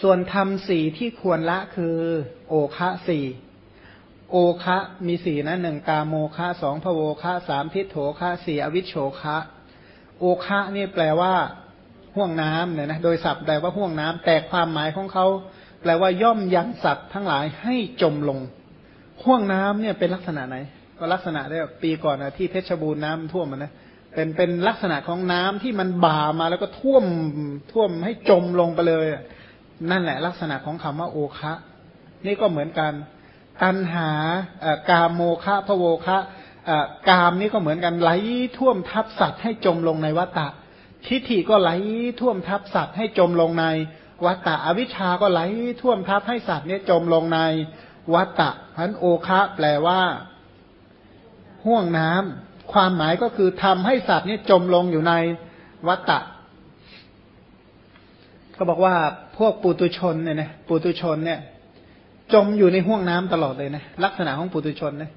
ส่วนธรรมสี่ที่ควรละคือ โอคะสี่โอคะมีสี่นะหนึ่งกาโมคะสองพโวคะสามทิฏโถคะสี่อวิชโชคะโอคะนี่แปลว่าห่วงน้ำเนี่ยนะโดยศัพท์แปลว่าห่วงน้ำแต่ความหมายของเขาแปลว่าย่อมยังสัตว์ทั้งหลายให้จมลงห่วงน้ำเนี่ยเป็นลักษณะไหน ก็ลักษณะได้ปีก่อนนะที่เพชรบูรณ์น้ำท่วมมันนะเป็นเป็นลักษณะของน้ำที่มันบ่ามาแล้วก็ท่วมท่วมให้จมลงไปเลย นั่นแหละลักษณะของคำว่าโอคะนี่ก็เหมือนกัน ตัณหากามโมคะพะโวคะกามนี่ก็เหมือนกันไหลท่วมทับสัตว์ให้จมลงในวัฏฏะทิฏฐิก็ไหลท่วมทับสัตว์ให้จมลงในวัฏฏะอวิชาก็ไหลท่วมทับให้สัตว์เนี่ยจมลงในวัฏฏะพันโอคะแปลว่า ห่วงน้ำความหมายก็คือทำให้สัตว์เนี่ยจมลงอยู่ในวัฏฏะ ก็บอกว่าพวกปุตุชนเนี่ยนะปุตุชนเนี่ย จมอยู่ในห่วงน้ำตลอดเลยนะลักษณะของปุตุชนนะ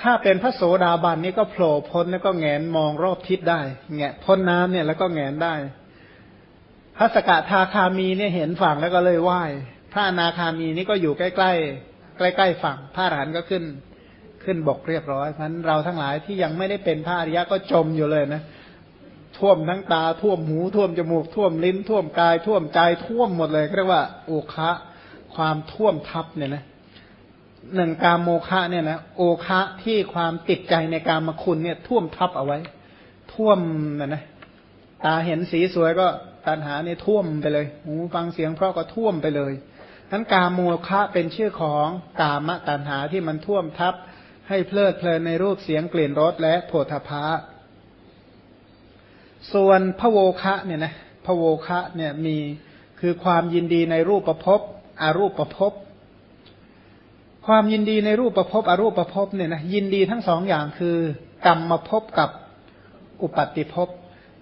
ถ้าเป็นพระโสดาบันนี่ก็โผล่พ้นแล้วก็แงนมองรอบทิศได้แงะพ้นน้ำเนี่ยแล้วก็แงนได้พระสกทาคามีเนี่ยเห็นฝั่งแล้วก็เลยไหว้พระนาคามีนี่ก็อยู่ใกล้ๆใกล้ๆฝั่งพระอรหันต์ก็ขึ้น ขึ้นบกเรียบร้อยเพราะนั้นเราทั้งหลายที่ยังไม่ได้เป็นพระอริยะก็จมอยู่เลยนะ ท่วมทั้งตาท่วมหูท่วมจมูกท่วมลิ้น ท่วมกาย ท่วมใจท่วมหมดเลยเรียกว่าโอคะความท่วมทับเนี่ยนะหนึ่งกามโมคะเนี่ยนะโอคะที่ความติดใจในการมคุณเนี่ย ท่วมทับเอาไว้ ท่วมนะนะตาเห็นสีสวยก็ตัณหาเนี่ยท่วมไปเลยหูฟังเสียงเพราะก็ท่วมไปเลยนั้นกามโมคะเป็นชื่อของกามตัณหาที่มันท่วมทับ ให้เพลิดเพลินในรูปเสียงกลิ่นรสและโผฏฐะ ส่วนพระโวคะเนี่ยนะพระโวคะเนี่ยมีคือความยินดีในรูปประพบอารูปประพบความยินดีในรูปประพบอรูปประพบเนี่ยนะยินดีทั้งสองอย่างคือกรรมมาพบกับอุปัติภพ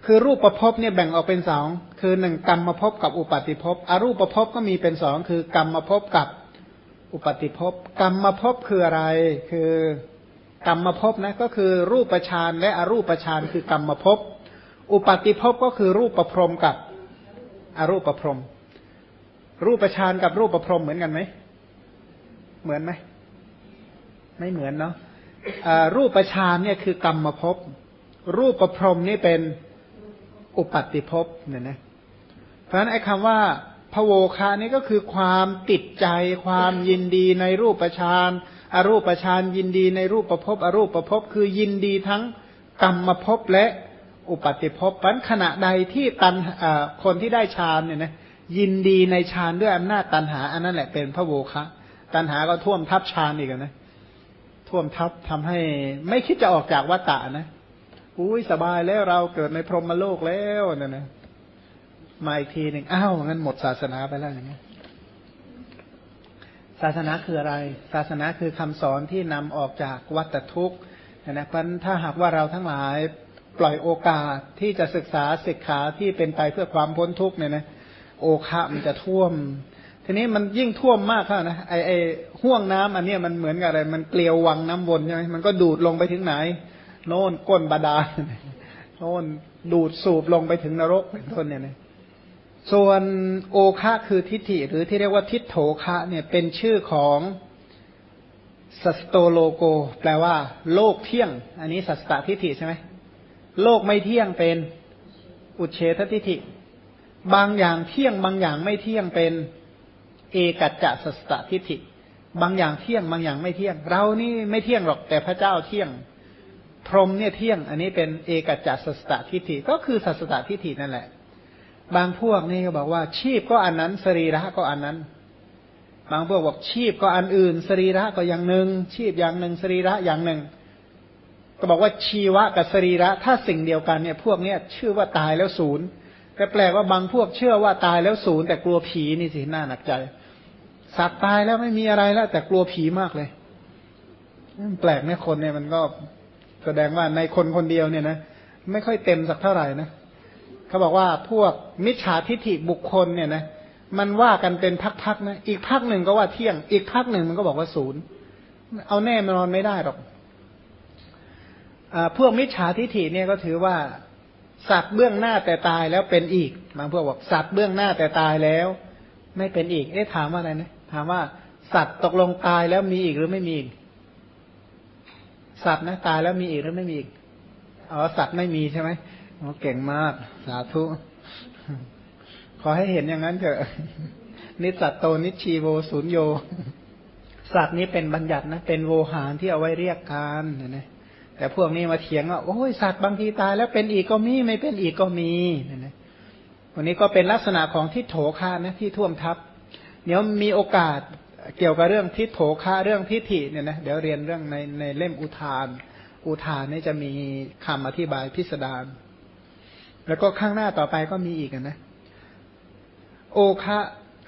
คือรูปประพบเนี่ยแบ่งออกเป็นสองคือหนึ่งกรรมมาพบกับอุปัติภพอรูปประพบก็มีเป็นสองคือกรรมมาพบกับอุปัติภพกรรมมาพบคืออะไร คือกรรมมาพบนะก็คือรูปประชานและอรูปประชานคือกรรมมาพบ อุปัติภพก็คือรูปประพรมกับอรูปประพรม รูปประชานกับรูปประพรมเหมือนกันไหม เหมือนไหม ไม่เหมือนเนาะรูปประชานเนี่ยคือกรรมมาพรูปประพรมนี่เป็นอุปัติภพเนี่ยนะ เพราะฉะนั้นไอ้คำว่าพโวคานี่ก็คือความติดใจความยินดีในรูปประชานอรูปประชานยินดีในรูปประพบอรูปประพบคือยินดีทั้งกรรมมาพและ อุปติภพปันขณะใดที่ตันคนที่ได้ฌานเนี่ยนะยินดีในฌานด้วยอำนาจตันหา อันนั้นแหละเป็นพระโวคะตันหาก็ท่วมทับฌานอีกนะท่วมทับทำให้ไม่คิดจะออกจากวัฏฏะนะอุ้ยสบายแล้วเราเกิดในพรหมโลกแล้วเนี่ยนะมาอีกทีหนึ่งอ้าวงั้นหมดศาสนาไปแล้วอย่างเงี้ยศาสนาคืออะไร ศาสนาคือคำสอนที่นำออกจากวัฏทุกข์นะเพราะถ้าหากว่าเราทั้งหลาย ปล่อยโอกาสที่จะศึกษาศิกขาที่เป็นไปเพื่อความพ้นทุกข์เนี่ยนะโอคะมันจะท่วม ทีนี้มันยิ่งท่วมมากแล้วนะไอไอห่วงน้ำอันเนี้ยมันเหมือนกับอะไร มันเกลียววังน้ำวนใช่ไหมมันก็ดูดลงไปถึงไหน โน่นก้นบาดาลโน่นดูดสูบลงไปถึงนรกเป็นต้นเนี่ยนะส่วนโอคะคือทิฏฐิหรือที่เรียกว่าทิฏโถคะเนี่ยเป็นชื่อของสัสโตโลโก แปลว่า โลกเที่ยง อันนี้สัสตทิฏฐิใช่ไหม โลกไม่เที่ยงเป็นอุเฉททิฏฐิ บางอย่างเที่ยงบางอย่างไม่เที่ยงเป็นเอกัจจะสัสตทิฏฐิ บางอย่างเที่ยงบางอย่างไม่เที่ยง เรานี่ไม่เที่ยงหรอกแต่พระเจ้าเที่ยง พรหมเนี่ยเที่ยง อันนี้เป็นเอกัจจะสัสตทิฏฐิ ก็คือสัสตทิฏฐินั่นแหละ บางพวกนี่ก็บอกว่า ชีพก็อันนั้นสรีระก็อันนั้น บางพวกบอกชีพก็อันอื่น สรีระก็อย่างหนึ่งชีพอย่างหนึ่งสรีระอย่างหนึ่ง ก็บอกว่าชีวะกับสรีระถ้าสิ่งเดียวกันเนี่ย พวกเนี้ยชื่อว่าตายแล้วศูนย์แต่แปลว่าบางพวกเชื่อว่าตายแล้วศูนย์แต่กลัวผีนี่สิน่าหนักใจ สัตว์ตายแล้วไม่มีอะไรแล้ว แต่กลัวผีมากเลยแปลกเนี่ยคนเนี่ยมันก็แสดงว่าในคนคนเดียวเนี่ยนะไม่ค่อยเต็มสักเท่าไหร่นะเขาบอกว่าพวกมิจฉาทิฏฐิบุคคลเนี่ยนะมันว่ากันเป็นพักๆนะอีกพักหนึ่งก็ว่าเที่ยง อีกพักหนึ่งมันก็บอกว่าศูนย์เอาแน่นอนไม่ได้หรอก พวกมิจฉาทิฐิเนี่ยก็ถือว่า สัตว์เบื้องหน้าแต่ตายแล้วเป็นอีกบางพวกบอกสัตว์เบื้องหน้าแต่ตายแล้ว ไม่เป็นอีกเอ๊ะถามว่าอะไรนะถามว่าสัตว์ตกลงตายแล้วมีอีกหรือไม่มีอีกสัตว์นะตายแล้วมีอีกหรือไม่มีอีกอ๋อสัตว์ไม่มีใช่ไหมโอ้เก่งมาก สาธุขอให้เห็นอย่างนั้นเถอะนิสสัตโตนิชชีโว สุญโญ สัตว์นี้เป็นบัญญัตินะ เป็นโวหารที่เอาไว้เรียกกันนะ แต่พวกนี้มาเถียงว่าโอ้ยสัตว์บางทีตายแล้วเป็นอีกก็มีไม่เป็นอีกก็มีนะวันนี้ก็เป็นลักษณะของทิฏโฐฆะนะที่ท่วมทับเดี๋ยวมีโอกาสเกี่ยวกับเรื่องทิฏโฐฆะเรื่องทิฏฐิเนี่ยนะเดี๋ยวเรียนเรื่องในในเล่มอุทาน อุทานนี่จะมีคำอธิบายพิสดารแล้วก็ข้างหน้าต่อไปก็มีอีกนะ โอคะ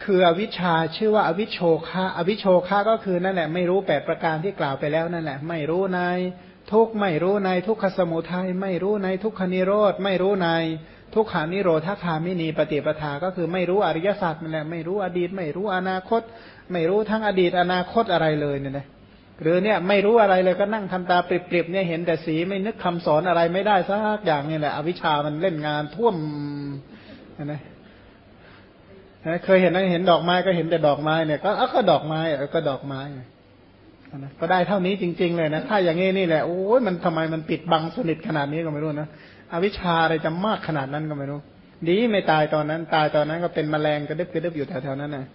คืออวิชชาชื่อว่าอวิชโชคะอวิชโชคะก็คือนั่นแหละไม่รู้แปดประการที่กล่าวไปแล้วนั่นแหละ ไม่รู้ใน ทุกไม่รู้ในทุกขสมุทัยไม่รู้ในทุกขนิโรธไม่รู้ในทุกขานิโรธคามินีปฏิปทาก็คือไม่รู้อริยสัจนั่นแหละไม่รู้อดีต ไม่รู้อนาคต ไม่รู้ทั้งอดีตอนาคตอะไรเลยเนี่ยนะหรือเนี่ยไม่รู้อะไรเลยก็นั่งทำตาปริบๆเนี่ยเห็นแต่สีไม่นึกคำสอนอะไรไม่ได้สักอย่างนี่แหละอวิชามันเล่นงานท่วมนะเคยเห็นไหมเห็นดอกไม้ก็เห็นแต่ดอกไม้เนี่ยก็ก็ดอกไม้เออก็ดอกไม้ นะก็ได้เท่านี้จริง ๆ เลยนะถ้าอย่างงี้นี่แหละโอ้ยมันทำไมมันปิดบังสนิทขนาดนี้ก็ไม่รู้นะอวิชชาอะไรจะมากขนาดนั้นก็ไม่รู้ ดีไม่ตายตอนนั้น ตายตอนนั้นก็เป็นแมลงกระดึบกระดึบอยู่แถวๆนั้นนะ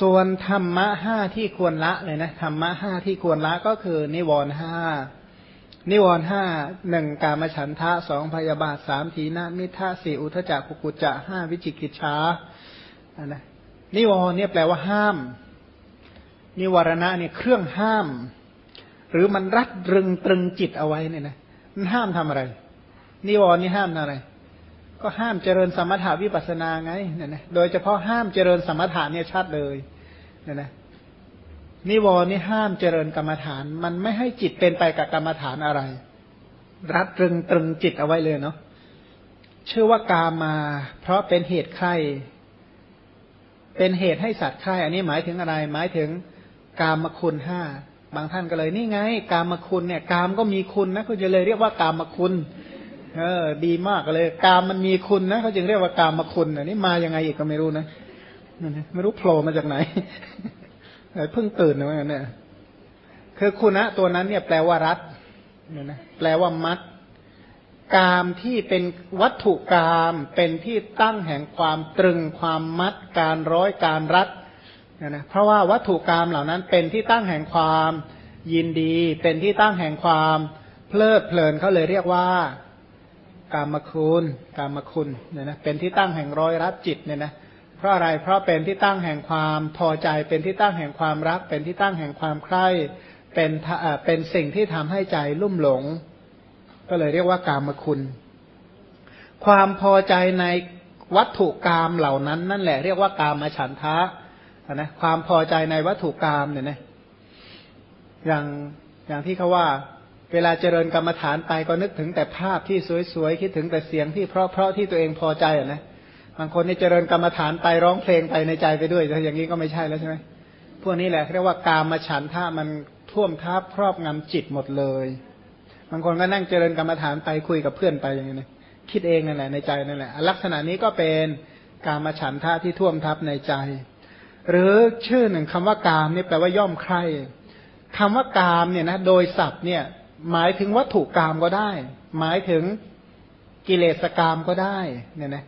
ส่วนธรรมะห้าที่ควรละเลยนะธรรมะห้าที่ควรละก็คือ นิวรณ์ห้านิวรณ์ห้าหนึ่งกามฉันทะสองพยาบาทสามทีนามิทะสี่อุทจักกุกุจะห้าวิจิกิจชาอันนะนิวรณ์เนี่ยแปลว่าห้าม นิวรณะเนี่ยเครื่องห้าม หรือมันรัดรึงตรึงจิตเอาไว้เนี่ยนะมันห้ามทำอะไร นิวรณ์นี่ห้ามอะไร ก็ห้ามเจริญสมถาวิปัสนาไงเนี่ยนะโดยเฉพาะห้ามเจริญสมถะเนี่ยชัดเลยเนี่ยนะนิวรณ์นี่ห้ามเจริญกรรมฐาน มันไม่ให้จิตเป็นไปกับกรรมฐานอะไร รัดรึงตรึงจิตเอาไว้เลยเนาะชื่อว่ากามา เพราะเป็นเหตุใครเป็นเหตุให้สัตว์ใครอันนี้หมายถึงอะไร หมายถึง กามคุณห้าบางท่านก็เลยนี่ไง กามคุณเนี่ย กามก็มีคุณนะเขาจะเลยเรียกว่ากามคุณเออ ดีมากเลย กามมันมีคุณนะเขาจึงเรียกว่ากามคุณอันนี้มายังไงอีกก็ไม่รู้นะไม่รู้โผล่มาจากไหนเพิ่งตื่นนะว่าเนี่ยคือคุณะตัวนั้นเนี่ยแปลว่ารัดเนี่ยนะแปลว่ามัด กามที่เป็นวัตถุกามเป็นที่ตั้งแห่งความตรึงความมัด การร้อยการรัด นี่ยนะเพราะว่าวัตถุกามเหล่านั้นเป็นที่ตั้งแห่งความยินดี เป็นที่ตั้งแห่งความเพลิดเพลินเขาเลยเรียกว่ากามคุณกามคุณเนี่ยนะเป็นที่ตั้งแห่งร้อยรัดจิตเนี่ยนะเพราะอะไรเพราะเป็นที่ตั้งแห่งความพอใจ เป็นที่ตั้งแห่งความรัก เป็นที่ตั้งแห่งความใคร่เป็นเป็นสิ่งที่ทำให้ใจลุ่มหลง ก็เลยเรียกว่ากามคุณ ความพอใจในวัตถุกรรมเหล่านั้น นั่นแหละเรียกว่ากามฉันทะ นะความพอใจในวัตถุกรรมเนี่ยนะอย่างอย่างที่เขาว่า เวลาเจริญกรรมฐานไปก็นึกถึงแต่ภาพที่สวยๆคิดถึงแต่เสียงที่เพราะๆที่ตัวเองพอใจอะนะบางคนนี่เจริญกรรมฐานไปร้องเพลงไปในใจไปด้วยแต่อย่างนี้ก็ไม่ใช่แล้วใช่ไหมพวกนี้แหละเรียกว่ากามมาฉันท่ามันท่วมทับครอบงำจิตหมดเลย บางคนก็นั่งเจริญกรรมฐานไปคุยกับเพื่อนไปอย่างนี้นะคิดเองนั่นแหละในใจนั่นแหละ ลักษณะนี้ก็เป็นกามฉันท่าที่ท่วมทับในใจ หรือชื่อหนึ่งคำว่ากามนี่แปลว่าย่อมใครคำว่ากามเนี่ยนะโดยศัพท์เนี่ย หมายถึงวัตถุกามก็ได้ หมายถึงกิเลสกามก็ได้เนี่ยนะ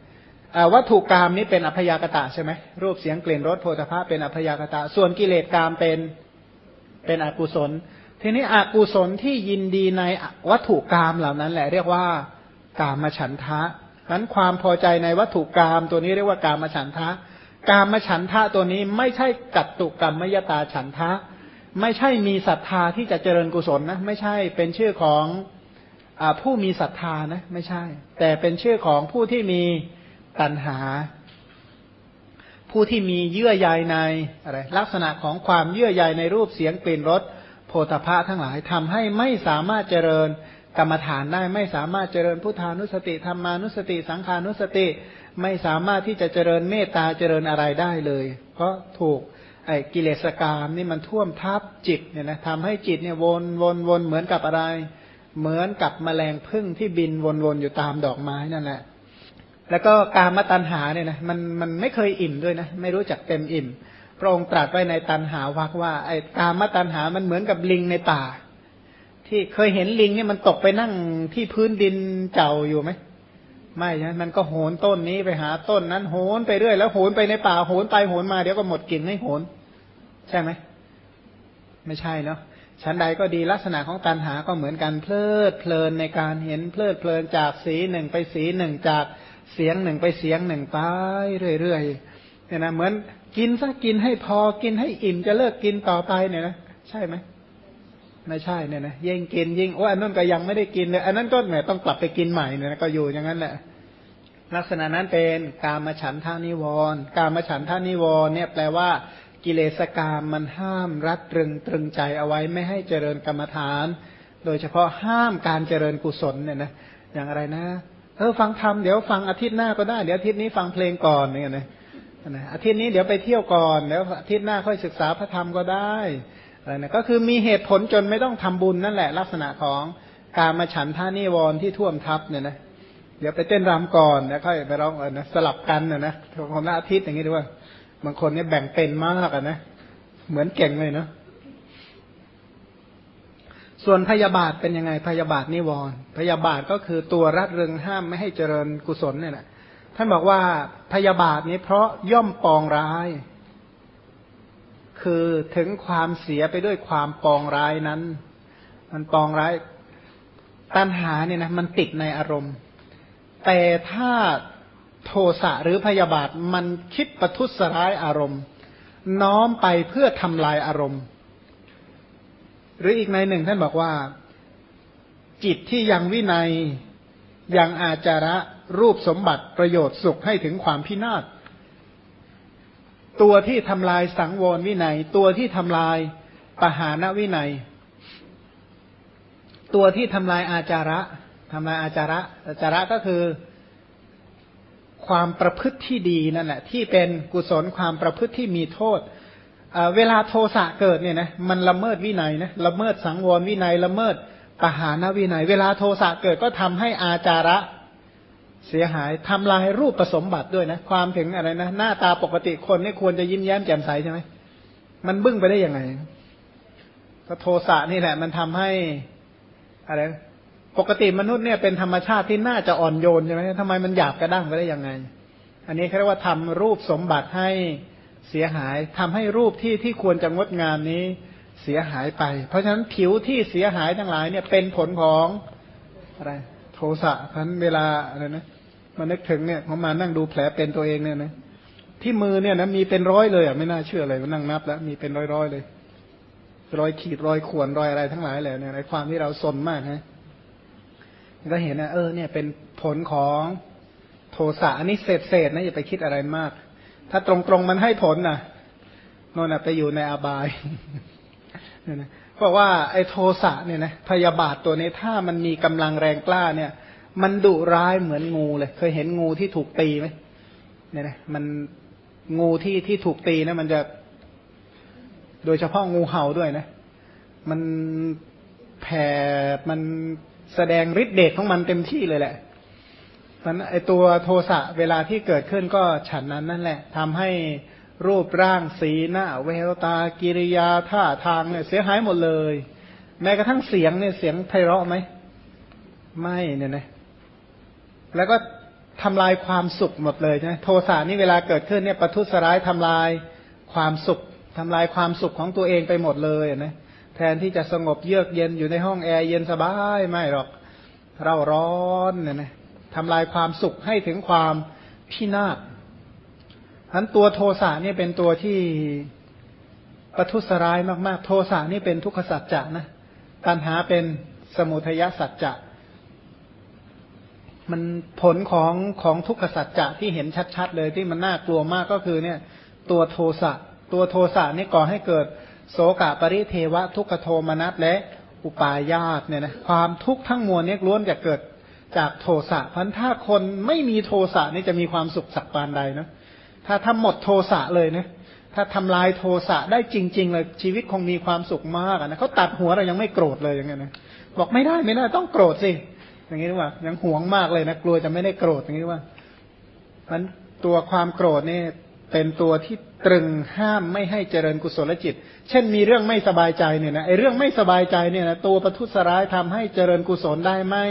วัตถุกรรมนี้เป็นอพยากตะใช่ไหมรูปเสียงกลิ่นรสโพธภาเป็นอพยากตะ ส่วนกิเลสกรรมเป็นเป็นอกุศล ทีนี้อกุศลที่ยินดีในวัตถุกรรมเหล่านั้นแหละเรียกว่ากามฉันทะนั้นความพอใจในวัตถุกรรมตัวนี้เรียกว่ากามฉันทะ กามฉันทะตัวนี้ไม่ใช่กัตตุกรรมมยตาฉันทะ ไม่ใช่มีศรัทธาที่จะเจริญกุศลนะไม่ใช่เป็นชื่อของอผู้มีศรัทธานะไม่ใช่ แต่เป็นชื่อของผู้ที่มีตัณหา ผู้ที่มีเยื่อใยในอะไรลักษณะของความเยื่อใยในรูปเสียงกลิ่นรสโพธภะทั้งหลายทำให้ไม่สามารถเจริญกรรมฐานได้ไม่สามารถเจริญพุทธานุสติธรรมานุสติ สังขานุสติ ไม่สามารถที่จะเจริญเมตตาเจริญอะไรได้เลย เพราะถูกไอ้กิเลสกรรมนี่มันท่วมทับจิตเนี่ยนะทำให้จิตเนี่ยวนวนวนเหมือนกับอะไร เหมือนกับแมลงพึ่งที่บินวนๆอยู่ตามดอกไม้นั่นแหละแล้วก็การมาตัญหาเนี่ยนะมันมันไม่เคยอิ่มด้วยนะไม่รู้จักเต็มอิ่ม พระองค์ตรัสไว้ในตันหาวักว่าไอ้การมาตัญหามันเหมือนกับลิงในป่า ที่เคยเห็นลิงเนี่ยมันตกไปนั่งที่พื้นดินเจ้าอยู่ไหม ไม่ใช่มันก็โหนต้นนี้ไปหาต้นนั้นโหนไปเรื่อยแล้วโหนไปในป่าโหนไปโหนมาเดี๋ยวก็หมดกินให้โหน ใช่ไหมไม่ใช่เนาะชั้นใดก็ดีลักษณะของตันหาก็เหมือนกันเพลิดเพลินในการเห็นเพลิดเพลินจากสีหนึ่งไปสีหนึ่งจากเสียงหนึ่งไปเสียงหนึ่งไปเรื่อยๆเนี่ยนะเหมือนกินสักกินให้พอกินให้อิ่มจะเลิกกินต่อไปเนี่ยนะใช่ไหม ไม่ใช่เนี่ยนะยิ่งกินยิ่งโอ้อันนั้นก็ยังไม่ได้กินเลยอันนั้นก็แหมต้องกลับไปกินใหม่เนี่ยนะก็อยู่อย่างนั้นแหละลักษณะนั้นเป็นการมาฉันทานิวรณ์การมาฉันทานิวรณ์เนี่ยแปลว่ากิเลสกรรมมันห้ามรัดตรึงตรึงใจเอาไว้ไม่ให้เจริญกรรมฐาน โดยเฉพาะห้ามการเจริญกุศลเนี่ยนะอย่างอะไรนะเออฟังธรรมเดี๋ยวฟังอาทิตย์หน้าก็ได้เดี๋ยวอาทิตย์นี้ฟังเพลงก่อนเนี่ยนะนะอาทิตย์นี้เดี๋ยวไปเที่ยวก่อนแล้วอาทิตย์หน้าค่อยศึกษาพระธรรมก็ได้ อะไรนะก็คือมีเหตุผลจนไม่ต้องทำบุญนั่นแหละ ลักษณะของการมาฉันท่านิวรณ์ที่ท่วมทับเนี่ยนะเดี๋ยวไปเต้นรำก่อนแล้วค่อยไปร้องเออนะสลับกันนะนะของอาทิตย์อย่างนี้ด้วยบางคนเนี่ยแบ่งเป็นมากอะนะเหมือนเก่งเลยเนาะส่วนพยาบาทเป็นยังไงพยาบาทนิวรณ์พยาบาทก็คือตัวรัดเริงห้ามไม่ให้เจริญกุศลเนี่ยนะท่านบอกว่าพยาบาทนี้เพราะย่อมปองร้าย คือถึงความเสียไปด้วยความปองร้ายนั้น มันปองร้ายตัณหาเนี่ยนะมันติดในอารมณ์ แต่ถ้าโทสะหรือพยาบาทมันคิดประทุษร้ายอารมณ์ น้อมไปเพื่อทำลายอารมณ์ หรืออีกในหนึ่งท่านบอกว่า จิตที่ยังวินัยยังอาจาระรูปสมบัติประโยชน์สุขให้ถึงความพินาศ ตัวที่ทำลายสังวรวินัย ตัวที่ทำลายปหานวินัย ตัวที่ทำลายอาจาระทำลายอาจาระ อาจาระก็คือความประพฤติที่ดีนั่นแหละที่เป็นกุศลความประพฤติที่มีโทษเวลาโทสะเกิดเนี่ยนะมันละเมิดวินัยนะละเมิดสังวรวินัยละเมิดปหานวินัย เวลาโทสะเกิดก็ทำให้อาจาระ เสียหายทำลายรูปประสมบัติด้วยนะ ความถึงอะไรนะ หน้าตาปกติคนนี่ควรจะยิ้มแย้มแจ่มใสใช่ไหมมันบึ้งไปได้ยังไงก็โทสะนี่แหละ มันทำให้อะไรปกติมนุษย์เนี่ยเป็นธรรมชาติที่น่าจะอ่อนโยนใช่ไหมทำไมมันหยาบกระด้างไปได้ยังไง อันนี้เขาเรียกว่าทำรูปสมบัติให้เสียหายทำให้รูปที่ที่ควรจะงดงามนี้เสียหายไป เพราะฉะนั้นผิวที่เสียหายทั้งหลายเนี่ยเป็นผลของอะไร โทสะพันเวลาอะไรนะ มานึกถึงเนี่ยเขามานั่งดูแผลเป็นตัวเองเนี่ยนะที่มือเนี่ยนะมีเป็นร้อยเลยอะไม่น่าเชื่อเลยมานั่งนับแล้วมีเป็นร้อยๆเลยรอยขีดรอยข่วนรอยอะไรทั้งหลายแหละเนี่ยในความที่เราสนมากฮะก็เห็นนะเออเนี่ยเป็นผลของโทสะอันนี้เศษเศษนะอย่าไปคิดอะไรมาก ถ้าตรงตรงมันให้ผลนะโน่นไปอยู่ในอบายเนี่ยนะเพราะว่าไอ้โทสะเนี่ยนะพยาบาทตัวนี้ถ้ามันมีกำลังแรงกล้าเนี่ย มันดุร้ายเหมือนงูเลย เคยเห็นงูที่ถูกตีไหมเนี่ยนะมันงูที่ที่ถูกตีนะ มันจะ โดยเฉพาะงูเห่าด้วยนะ มันแผ่มันแสดงฤทธิเดชของมันเต็มที่เลยแหละมันไอตัวโทสะเวลาที่เกิดขึ้นก็ฉันนั้นนั่นแหละทำให้รูปร่างสีหน้าเวลตากิริยาท่าทางเนี่ยเสียหายหมดเลย แม้กระทั่งเสียงเนี่ยเสียงไพเราะไหมไม่เนี่ยนะ แล้วก็ทำลายความสุขหมดเลยใช่ไหมโทสะนี่เวลาเกิดขึ้นเนี่ยประทุษร้ายทำลายความสุขทำลายความสุขของตัวเองไปหมดเลยนะแทนที่จะสงบเยือกเย็นอยู่ในห้องแอร์เย็นสบายไม่หรอกเราร้อนเนี่ยนะทำลายความสุขให้ถึงความพินาศทั้นตัวโทสะนี่เป็นตัวที่ประทุษร้ายมาก ๆ โทสะนี่เป็นทุกขสัจจะนะ ตัณหาเป็นสมุทัยสัจจะ มันผลของของทุกขสัจจะที่เห็นชัดๆเลยที่มันน่ากลัวมากก็คือเนี่ย ตัวโทสะตัวโทสะนี่ก่อให้เกิดโสกะปริเทวะทุกขโทมนัสและอุปาญาตเนี่ยนะความทุกข์ทั้งมวลนี้ล้วนจะเกิดจากโทสะพันถ้าคนไม่มีโทสะนี่จะมีความสุขสักปานใดนะถ้าทำหมดโทสะเลยนะถ้าทำลายโทสะได้จริง ๆ เลยชีวิตคงมีความสุขมากนะเขาตัดหัวเรายังไม่โกรธเลยอย่างเงี้ยนะบอกไม่ได้ไม่ได้ต้องโกรธสิ อย่างนี้ว่ายังหวงมากเลยนะกลัวจะไม่ได้โกรธอย่างนี้ว่ามันตัวความโกรธนี่เป็นตัวที่ตรึงห้ามไม่ให้เจริญกุศลจิต เช่นมีเรื่องไม่สบายใจเนี่ยนะไอเรื่องไม่สบายใจเนี่ยนะตัวประทุษร้ายทำให้เจริญกุศลได้ไม่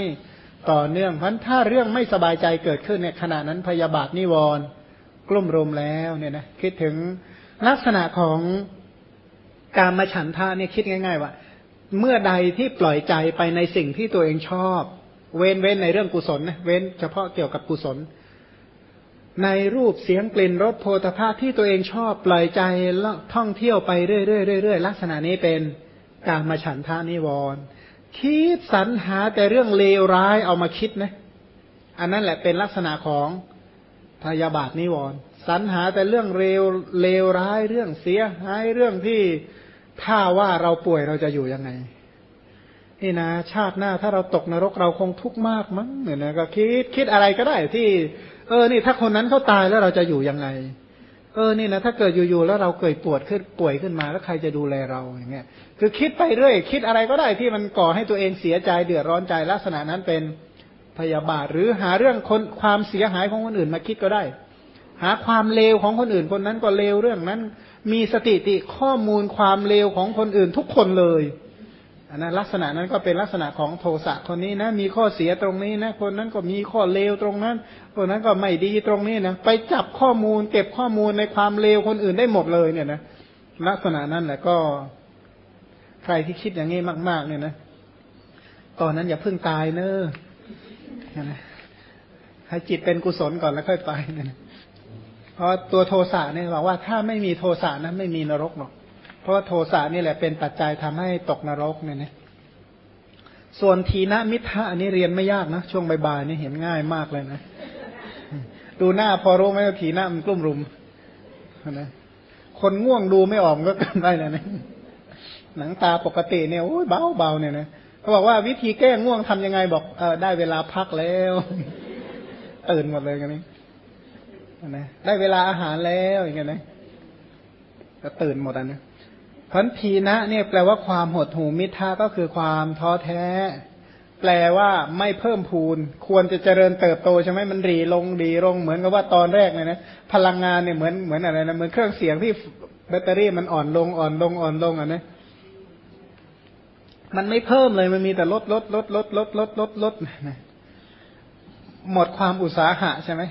ต่อเนื่องเพราะถ้าเรื่องไม่สบายใจเกิดขึ้นเนี่ยขณะนั้นพยาบาทนิวรณ์กลุ่มรุมแล้วเนี่ยนะคิดถึงลักษณะของการมาฉันทาเนี่ยคิดง่าย ๆ ว่า เมื่อใดที่ปล่อยใจไปในสิ่งที่ตัวเองชอบ เว้นเว้นในเรื่องกุศลนะเว้นเฉพาะเกี่ยวกับกุศล ในรูปเสียงกลิ่นรสโพธภาพที่ตัวเองชอบปล่อยใจแล้วท่องเที่ยวไปเรื่อยๆๆลักษณะนี้เป็นการมาฉันทานิวรณ์คิดสรรหาแต่เรื่องเลวร้ายเอามาคิดนะ อันนั้นแหละเป็นลักษณะของพยาบาทนิวรณ์สรรหาแต่เรื่องเลวเลวร้ายเรื่องเสียหายเรื่องที่ถ้าว่าเราป่วยเราจะอยู่ยังไง นี่นะ ชาติหน้าถ้าเราตกนรกเราคงทุกข์มากมั้งเนี่ยนะก็คิดคิดอะไรก็ได้ที่ เออ นี่ถ้าคนนั้นเขาตายแล้วเราจะอยู่ยังไง เออนี่นะถ้าเกิดอยู่ๆแล้วเราเกิดปวดขึ้นป่วยขึ้นมา แล้วใครจะดูแลเราอย่างเงี้ย คือคิดไปเรื่อย คิดอะไรก็ได้ที่มันก่อให้ตัวเองเสียใจเดือดร้อนใจลักษณะนั้นเป็นพยาบาทหรือหาเรื่องคนความเสียหายของคนอื่นมาคิดก็ได้ หาความเลวของคนอื่นคนนั้นก็เลวเรื่องนั้น มีสติติข้อมูลความเลวของคนอื่นทุกคนเลย อันนั้นลักษณะนั้นก็เป็นลักษณะของโทสะคนนี้นะ มีข้อเสียตรงนี้นะ คนนั้นก็มีข้อเลวตรงนั้น คนนั้นก็ไม่ดีตรงนี้นะไปจับข้อมูล เก็บข้อมูลในความเลวคนอื่นได้หมดเลยเนี่ยนะลักษณะนั้นแหละก็ ใครที่คิดอย่างนี้มาก ๆ เนี่ยนะตอนนั้นอย่าเพิ่งตายเนอะให้จิตเป็นกุศลก่อนแล้วค่อยไปเนี่ยเพราะตัวโทสะเนี่ยบอกว่าถ้าไม่มีโทสะนั้นไม่มีนรกหรอก เพราะว่าโทสะนี่แหละเป็นปัจจัยทำให้ตกนรกเนี่ยนะส่วนทีนะมิทะอันนี้เรียนไม่ยากนะ ช่วงบ่ายๆนี่เห็นง่ายมากเลยนะ ดูหน้าพอรู้ไหมว่าทีนะมันกลุ่มรุมนะคนง่วงดูไม่ออกก็กินไปนะนะหนังตาปกติเนี่ยโอ้ยเบาเบาเนี่ยนะเขาบอกว่าวิธีแก้ง่วงทำยังไงบอกเออได้เวลาพักแล้วตื่นหมดเลยกันนี้นะได้เวลาอาหารแล้วอย่างเงี้ยนะก็ตื่นหมดอะนะ พันทีนะเนี่ยแปลว่าความหดหู่มิทาก็คือความท้อแท้ แปลว่าไม่เพิ่มพูน ควรจะเจริญเติบโตใช่ไหมมันรีลงดีลงเหมือนกับว่าตอนแรกเนี่ยนะพลังงานเนี่ยเหมือนเหมือนอะไรนะเหมือนเครื่องเสียงที่แบตเตอรี่มันอ่อนลงอ่อนลงอ่อนลงอะนะมันไม่เพิ่มเลยมันมีแต่ลดลดลดลดลดลดลดลดนะหมดความอุตสาหะใช่ไหม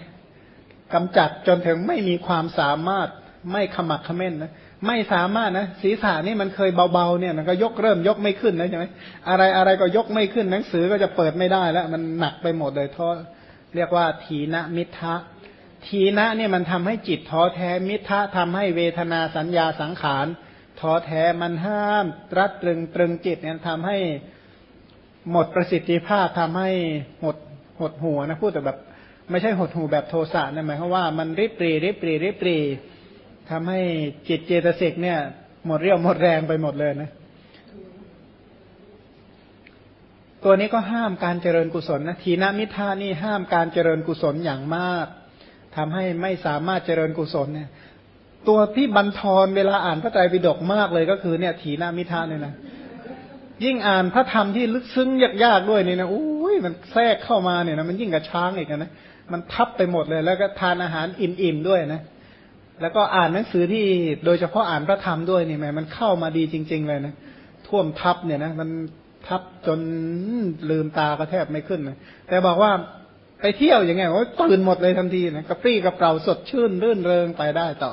กำจัดจนถึงไม่มีความสามารถไม่ขมักขม้นนะ ไม่สามารถนะศีรษะนี่มันเคยเบาๆเนี่ยมันก็ยกเริ่มยกไม่ขึ้นนะใช่ไหมอะไรอะไรก็ยกไม่ขึ้นหนังสือก็จะเปิดไม่ได้แล้ว มันหนักไปหมดเลยท้อเรียกว่าทีนะมิทะทีนะเนี่ยมันทำให้จิตท้อแท้มิทะทำให้เวทนาสัญญาสังขารท้อแท้มันห้ามรัดตรึงตรึงจิตเนี่ยทำให้หมดประสิทธิภาพทำให้หดหดหัวนะพูดแต่แบบ ไม่ใช่หดหูแบบโทสะนะหมายความว่ามันริบปรีริบปรีริบปรี ทำให้จิตเจตสิกเนี่ย หมดเรี่ยวหมดแรงไปหมดเลยนะ ตัวนี้ก็ห้ามการเจริญกุศลนะทีนมิทานี่ห้ามการเจริญกุศลอย่างมากทำให้ไม่สามารถเจริญกุศลเนี่ย ตัวที่บันทอนเวลาอ่านพระไตรปิฎกมากเลยก็คือเนี่ยทีนามิทาเนี่ยนะยิ่งอ่านพระธรรมที่ลึกซึ้งยากๆด้วยนี่นะอุ้ยมันแทรกเข้ามาเนี่ยนะมันยิ่งกับช้างอีกนะมันทับไปหมดเลย แล้วก็ทานอาหารอิ่มๆด้วยนะ แล้วก็อ่านหนังสือที่โดยเฉพาะอ่านพระธรรมด้วยนี่แม่มันเข้ามาดีจริง ๆ เลยนะท่วมทับเนี่ยนะมันทับจนลืมตาก็แทบไม่ขึ้นเลยแต่บอกว่าไปเที่ยวยังไงโอ้ตื่นหมดเลยทันทีนะกระปรี้กระเปร่าสดชื่นรื่นเริงไปได้ต่อ